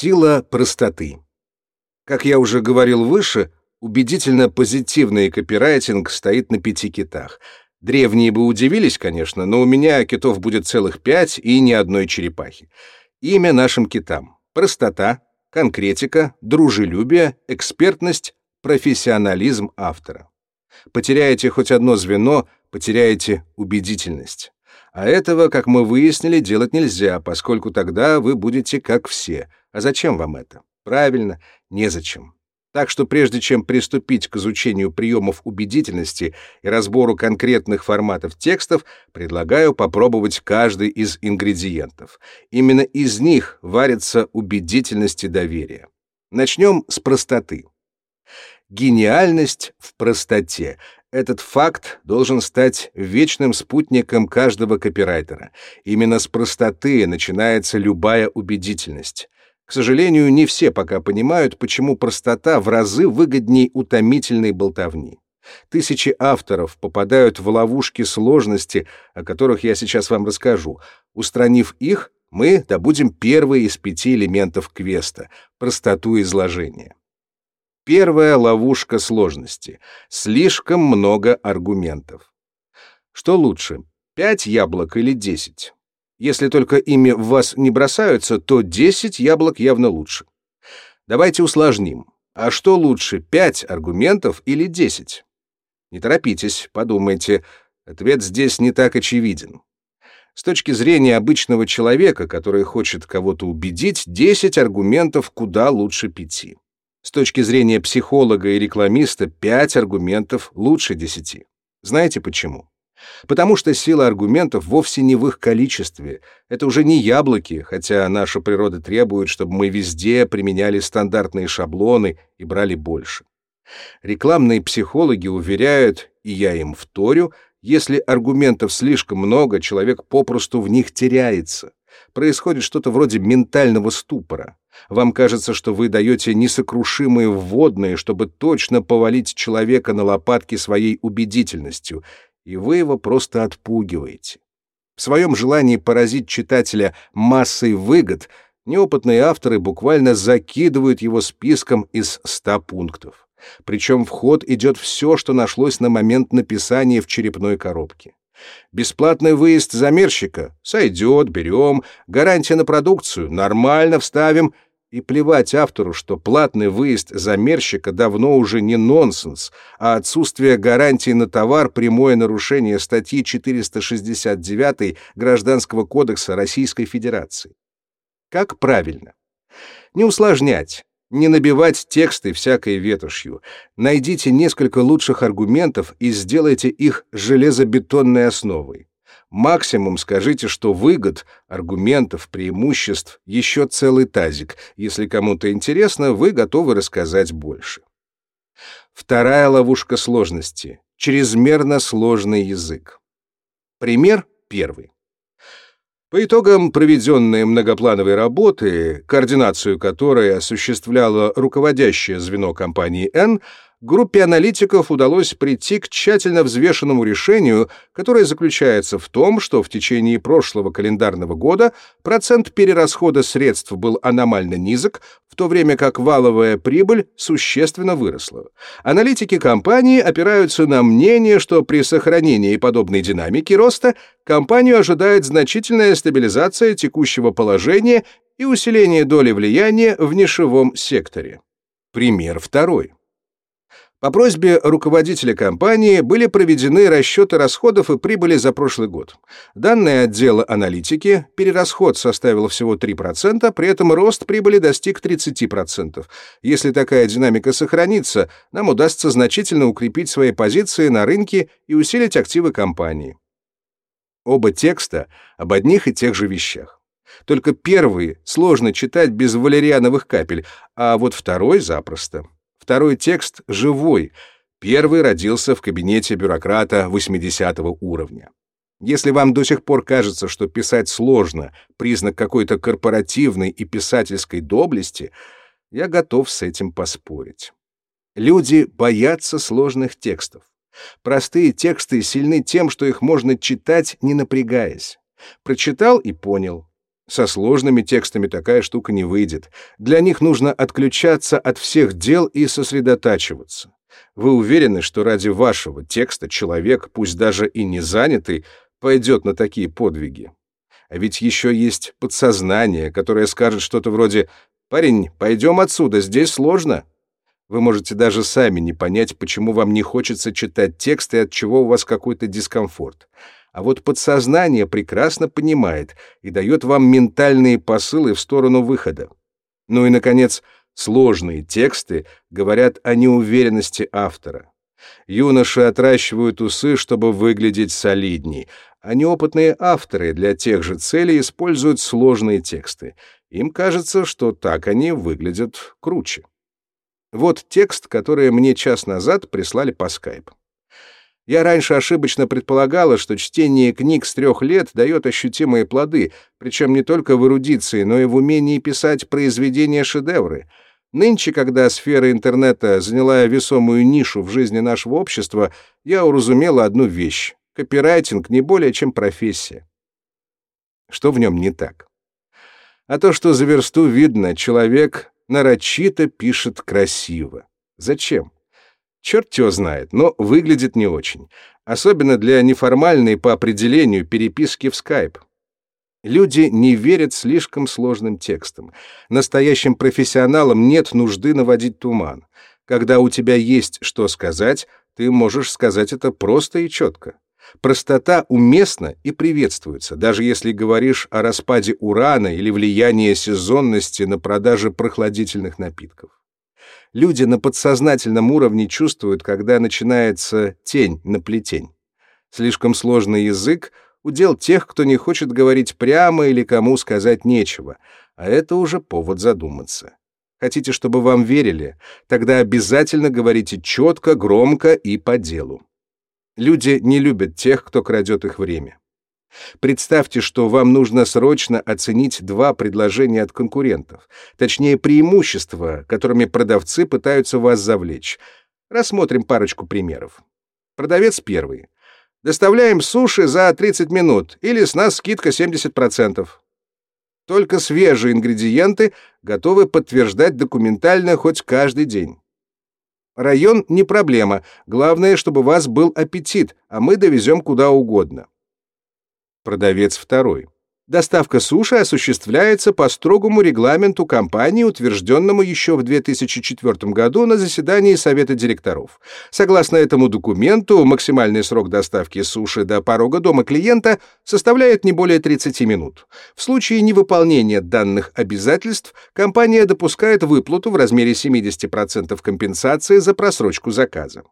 Сила простоты. Как я уже говорил выше, убедительно позитивный копирайтинг стоит на пяти китах. Древние бы удивились, конечно, но у меня китов будет целых пять и ни одной черепахи. Имя нашим китам. Простота, конкретика, дружелюбие, экспертность, профессионализм автора. Потеряете хоть одно звено, потеряете убедительность. А этого, как мы выяснили, делать нельзя, поскольку тогда вы будете как все. А зачем вам это? Правильно, незачем. Так что прежде чем приступить к изучению приемов убедительности и разбору конкретных форматов текстов, предлагаю попробовать каждый из ингредиентов. Именно из них варится убедительность и доверие. Начнем с простоты. Гениальность в простоте. Этот факт должен стать вечным спутником каждого копирайтера. Именно с простоты начинается любая убедительность. К сожалению, не все пока понимают, почему простота в разы выгодней утомительной болтовни. Тысячи авторов попадают в ловушки сложности, о которых я сейчас вам расскажу. Устранив их, мы добудем первый из пяти элементов квеста — простоту изложения. Первая ловушка сложности. Слишком много аргументов. Что лучше, пять яблок или десять? Если только ими в вас не бросаются, то десять яблок явно лучше. Давайте усложним. А что лучше, пять аргументов или десять? Не торопитесь, подумайте. Ответ здесь не так очевиден. С точки зрения обычного человека, который хочет кого-то убедить, 10 аргументов куда лучше пяти. С точки зрения психолога и рекламиста, пять аргументов лучше десяти. Знаете почему? Потому что сила аргументов вовсе не в их количестве. Это уже не яблоки, хотя наша природа требует, чтобы мы везде применяли стандартные шаблоны и брали больше. Рекламные психологи уверяют, и я им вторю, если аргументов слишком много, человек попросту в них теряется. Происходит что-то вроде ментального ступора. Вам кажется, что вы даете несокрушимые вводные, чтобы точно повалить человека на лопатки своей убедительностью, и вы его просто отпугиваете. В своем желании поразить читателя массой выгод неопытные авторы буквально закидывают его списком из ста пунктов. Причем в ход идет все, что нашлось на момент написания в черепной коробке. Бесплатный выезд замерщика? Сойдет, берем. Гарантия на продукцию? Нормально, вставим. И плевать автору, что платный выезд замерщика давно уже не нонсенс, а отсутствие гарантии на товар — прямое нарушение статьи 469 Гражданского кодекса Российской Федерации. Как правильно? Не усложнять, не набивать тексты всякой ветошью. Найдите несколько лучших аргументов и сделайте их железобетонной основой. Максимум скажите, что выгод, аргументов, преимуществ еще целый тазик. Если кому-то интересно, вы готовы рассказать больше. Вторая ловушка сложности — чрезмерно сложный язык. Пример первый. По итогам проведенной многоплановой работы, координацию которой осуществляло руководящее звено компании N, группе аналитиков удалось прийти к тщательно взвешенному решению, которое заключается в том, что в течение прошлого календарного года процент перерасхода средств был аномально низок, в то время как валовая прибыль существенно выросла. Аналитики компании опираются на мнение, что при сохранении подобной динамики роста компанию ожидает значительная стабилизация текущего положения и усиление доли влияния в нишевом секторе. Пример второй. По просьбе руководителя компании были проведены расчеты расходов и прибыли за прошлый год. Данные отдела аналитики, перерасход составил всего 3%, при этом рост прибыли достиг 30%. Если такая динамика сохранится, нам удастся значительно укрепить свои позиции на рынке и усилить активы компании. Оба текста об одних и тех же вещах. Только первый сложно читать без валериановых капель, а вот второй запросто. Второй текст живой. Первый родился в кабинете бюрократа 80 уровня. Если вам до сих пор кажется, что писать сложно, признак какой-то корпоративной и писательской доблести, я готов с этим поспорить. Люди боятся сложных текстов. Простые тексты сильны тем, что их можно читать, не напрягаясь. Прочитал и понял. Со сложными текстами такая штука не выйдет. Для них нужно отключаться от всех дел и сосредотачиваться. Вы уверены, что ради вашего текста человек, пусть даже и не занятый, пойдет на такие подвиги? А ведь еще есть подсознание, которое скажет что-то вроде «Парень, пойдем отсюда, здесь сложно». Вы можете даже сами не понять, почему вам не хочется читать текст и от чего у вас какой-то дискомфорт. А вот подсознание прекрасно понимает и дает вам ментальные посылы в сторону выхода. Ну и, наконец, сложные тексты говорят о неуверенности автора. Юноши отращивают усы, чтобы выглядеть солидней, а неопытные авторы для тех же целей используют сложные тексты. Им кажется, что так они выглядят круче. Вот текст, который мне час назад прислали по скайпу. Я раньше ошибочно предполагала, что чтение книг с трех лет дает ощутимые плоды, причем не только в эрудиции, но и в умении писать произведения-шедевры. Нынче, когда сфера интернета заняла весомую нишу в жизни нашего общества, я уразумела одну вещь. Копирайтинг не более чем профессия. Что в нем не так? А то, что за версту видно, человек нарочито пишет красиво. Зачем? Черт его знает, но выглядит не очень. Особенно для неформальной по определению переписки в Skype. Люди не верят слишком сложным текстам. Настоящим профессионалам нет нужды наводить туман. Когда у тебя есть что сказать, ты можешь сказать это просто и четко. Простота уместна и приветствуется, даже если говоришь о распаде урана или влиянии сезонности на продаже прохладительных напитков. Люди на подсознательном уровне чувствуют, когда начинается тень на плетень. Слишком сложный язык — удел тех, кто не хочет говорить прямо или кому сказать нечего, а это уже повод задуматься. Хотите, чтобы вам верили? Тогда обязательно говорите четко, громко и по делу. Люди не любят тех, кто крадет их время. Представьте, что вам нужно срочно оценить два предложения от конкурентов, точнее преимущества, которыми продавцы пытаются вас завлечь. Рассмотрим парочку примеров. Продавец первый. Доставляем суши за 30 минут или с нас скидка 70%. Только свежие ингредиенты готовы подтверждать документально хоть каждый день. Район не проблема, главное, чтобы у вас был аппетит, а мы довезем куда угодно. Продавец второй. Доставка суши осуществляется по строгому регламенту компании, утвержденному еще в 2004 году на заседании Совета директоров. Согласно этому документу, максимальный срок доставки суши до порога дома клиента составляет не более 30 минут. В случае невыполнения данных обязательств компания допускает выплату в размере 70% компенсации за просрочку заказа.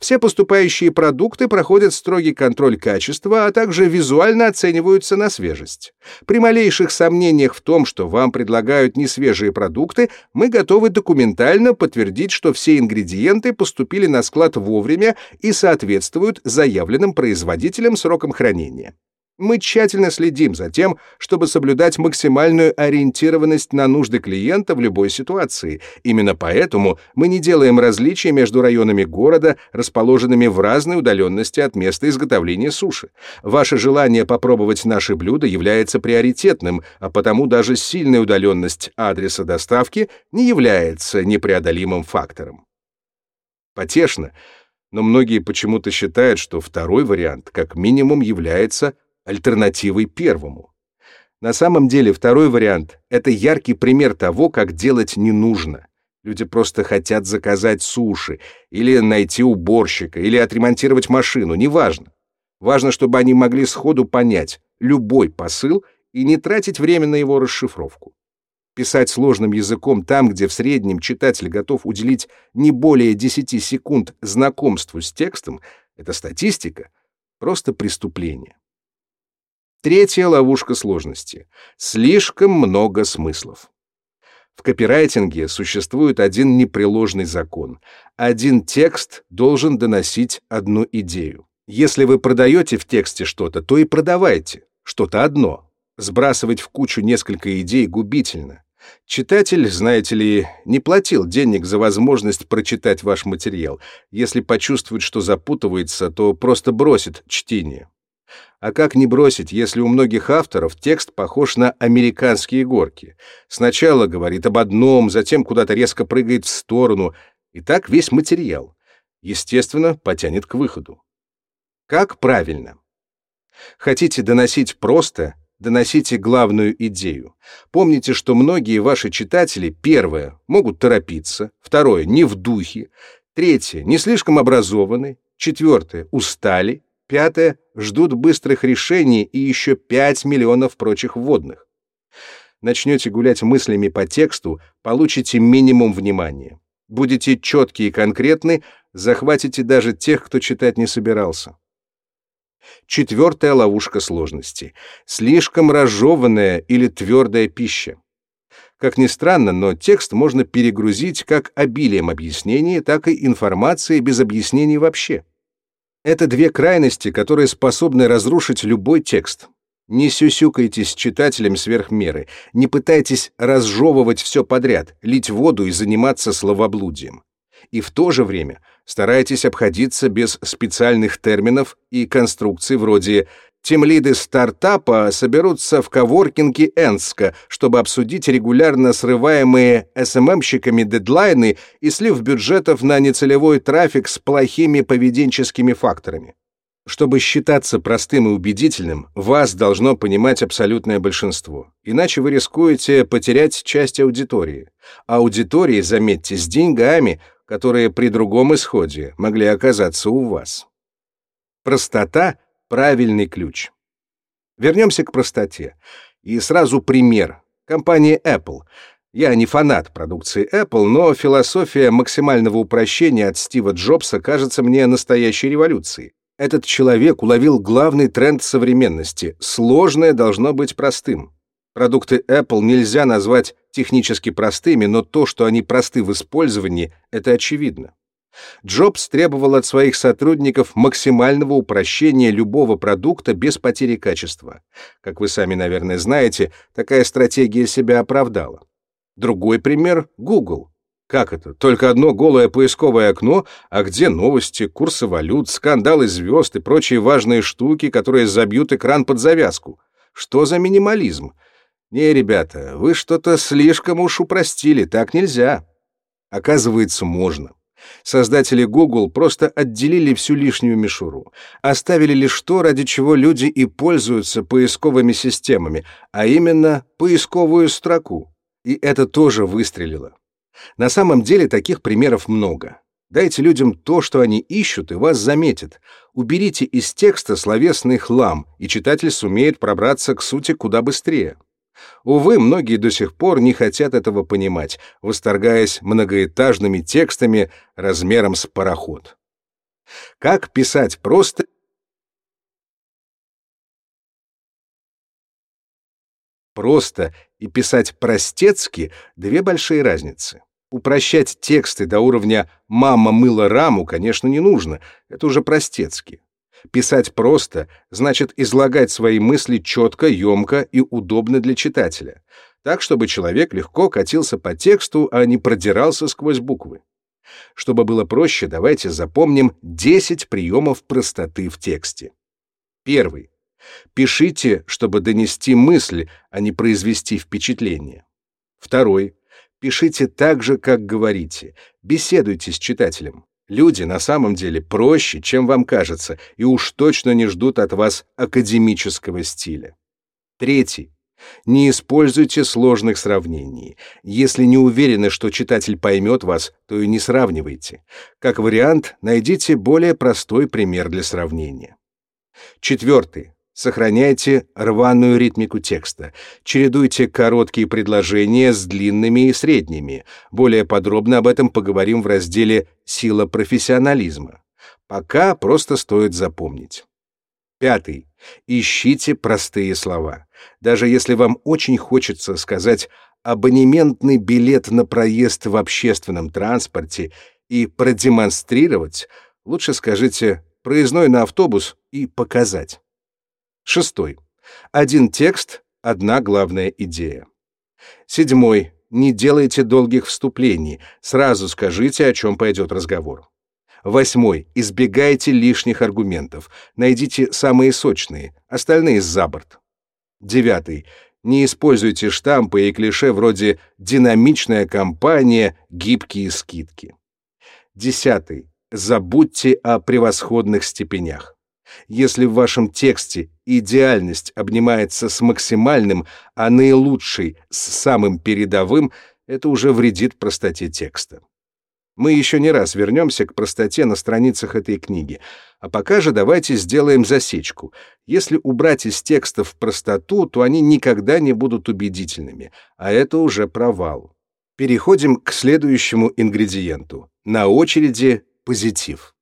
Все поступающие продукты проходят строгий контроль качества, а также визуально оцениваются на свежесть. При малейших сомнениях в том, что вам предлагают несвежие продукты, мы готовы документально подтвердить, что все ингредиенты поступили на склад вовремя и соответствуют заявленным производителям срокам хранения. Мы тщательно следим за тем, чтобы соблюдать максимальную ориентированность на нужды клиента в любой ситуации. Именно поэтому мы не делаем различий между районами города, расположенными в разной удаленности от места изготовления суши. Ваше желание попробовать наши блюда является приоритетным, а потому даже сильная удаленность адреса доставки не является непреодолимым фактором. Потешно, но многие почему-то считают, что второй вариант как минимум является альтернативой первому. На самом деле второй вариант — это яркий пример того, как делать не нужно. Люди просто хотят заказать суши, или найти уборщика, или отремонтировать машину, неважно. Важно, чтобы они могли сходу понять любой посыл и не тратить время на его расшифровку. Писать сложным языком там, где в среднем читатель готов уделить не более 10 секунд знакомству с текстом, это статистика, просто преступление. Третья ловушка сложности. Слишком много смыслов. В копирайтинге существует один непреложный закон. Один текст должен доносить одну идею. Если вы продаете в тексте что-то, то и продавайте что-то одно. Сбрасывать в кучу несколько идей губительно. Читатель, знаете ли, не платил денег за возможность прочитать ваш материал. Если почувствует, что запутывается, то просто бросит чтение. А как не бросить, если у многих авторов текст похож на американские горки? Сначала говорит об одном, затем куда-то резко прыгает в сторону, и так весь материал. Естественно, потянет к выходу. Как правильно? Хотите доносить просто, доносите главную идею. Помните, что многие ваши читатели, первое, могут торопиться, второе, не в духе, третье, не слишком образованы, четвертое, устали, пятое, ждут быстрых решений и еще 5 миллионов прочих вводных. Начнете гулять мыслями по тексту, получите минимум внимания. Будете четки и конкретны, захватите даже тех, кто читать не собирался. Четвертая ловушка сложности. Слишком разжеванная или твердая пища. Как ни странно, но текст можно перегрузить как обилием объяснений, так и информацией без объяснений вообще. Это две крайности, которые способны разрушить любой текст. Не сюсюкайтесь с читателем сверх меры, не пытайтесь разжевывать все подряд, лить воду и заниматься словоблудием. И в то же время старайтесь обходиться без специальных терминов и конструкций вроде Тимлиды стартапа соберутся в коворкинге Энска, чтобы обсудить регулярно срываемые СММщиками дедлайны и слив бюджетов на нецелевой трафик с плохими поведенческими факторами. Чтобы считаться простым и убедительным, вас должно понимать абсолютное большинство. Иначе вы рискуете потерять часть аудитории. Аудитории, заметьте, с деньгами, которые при другом исходе могли оказаться у вас. Простота — правильный ключ. Вернемся к простоте. И сразу пример. Компания Apple. Я не фанат продукции Apple, но философия максимального упрощения от Стива Джобса кажется мне настоящей революцией. Этот человек уловил главный тренд современности. Сложное должно быть простым. Продукты Apple нельзя назвать технически простыми, но то, что они просты в использовании, это очевидно. Джобс требовал от своих сотрудников максимального упрощения любого продукта без потери качества. Как вы сами, наверное, знаете, такая стратегия себя оправдала. Другой пример — Google. Как это? Только одно голое поисковое окно, а где новости, курсы валют, скандалы звезд и прочие важные штуки, которые забьют экран под завязку? Что за минимализм? Не, ребята, вы что-то слишком уж упростили, так нельзя. Оказывается, можно. Создатели Google просто отделили всю лишнюю мишуру, оставили лишь то, ради чего люди и пользуются поисковыми системами, а именно поисковую строку. И это тоже выстрелило. На самом деле таких примеров много. Дайте людям то, что они ищут, и вас заметят. Уберите из текста словесный хлам, и читатель сумеет пробраться к сути куда быстрее. Увы, многие до сих пор не хотят этого понимать, восторгаясь многоэтажными текстами размером с пароход. Как писать просто просто и писать простецки — две большие разницы. Упрощать тексты до уровня «мама мыла раму», конечно, не нужно, это уже простецки. Писать просто значит излагать свои мысли четко, емко и удобно для читателя, так, чтобы человек легко катился по тексту, а не продирался сквозь буквы. Чтобы было проще, давайте запомним 10 приемов простоты в тексте. Первый. Пишите, чтобы донести мысль, а не произвести впечатление. Второй. Пишите так же, как говорите. Беседуйте с читателем. Люди на самом деле проще, чем вам кажется, и уж точно не ждут от вас академического стиля. Третий. Не используйте сложных сравнений. Если не уверены, что читатель поймет вас, то и не сравнивайте. Как вариант, найдите более простой пример для сравнения. Четвертый. Сохраняйте рваную ритмику текста. Чередуйте короткие предложения с длинными и средними. Более подробно об этом поговорим в разделе «Сила профессионализма». Пока просто стоит запомнить. Пятый. Ищите простые слова. Даже если вам очень хочется сказать абонементный билет на проезд в общественном транспорте и продемонстрировать, лучше скажите проездной на автобус и показать. Шестой. Один текст, одна главная идея. Седьмой. Не делайте долгих вступлений, сразу скажите, о чем пойдет разговор. Восьмой. Избегайте лишних аргументов. Найдите самые сочные, остальные за борт. Девятый. Не используйте штампы и клише вроде «динамичная компания», «гибкие скидки». Десятый. Забудьте о превосходных степенях. Если в вашем тексте идеальность обнимается с максимальным, а наилучший с самым передовым, это уже вредит простоте текста. Мы еще не раз вернемся к простоте на страницах этой книги. А пока же давайте сделаем засечку. Если убрать из текстов простоту, то они никогда не будут убедительными, а это уже провал. Переходим к следующему ингредиенту. На очереди позитив.